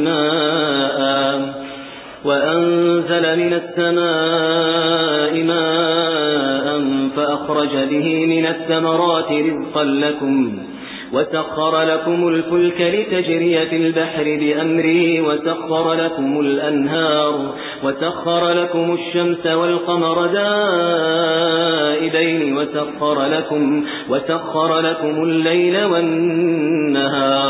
ماء وأنزل من السماء ماء فأخرج به من الثمرات رزقا لكم وسخر لكم الفلك لتجري في البحر بأمره وسخر لكم الأنهار وسخر لكم الشمس والقمر دائبين وسخر لكم, وسخر لكم الليل والنهار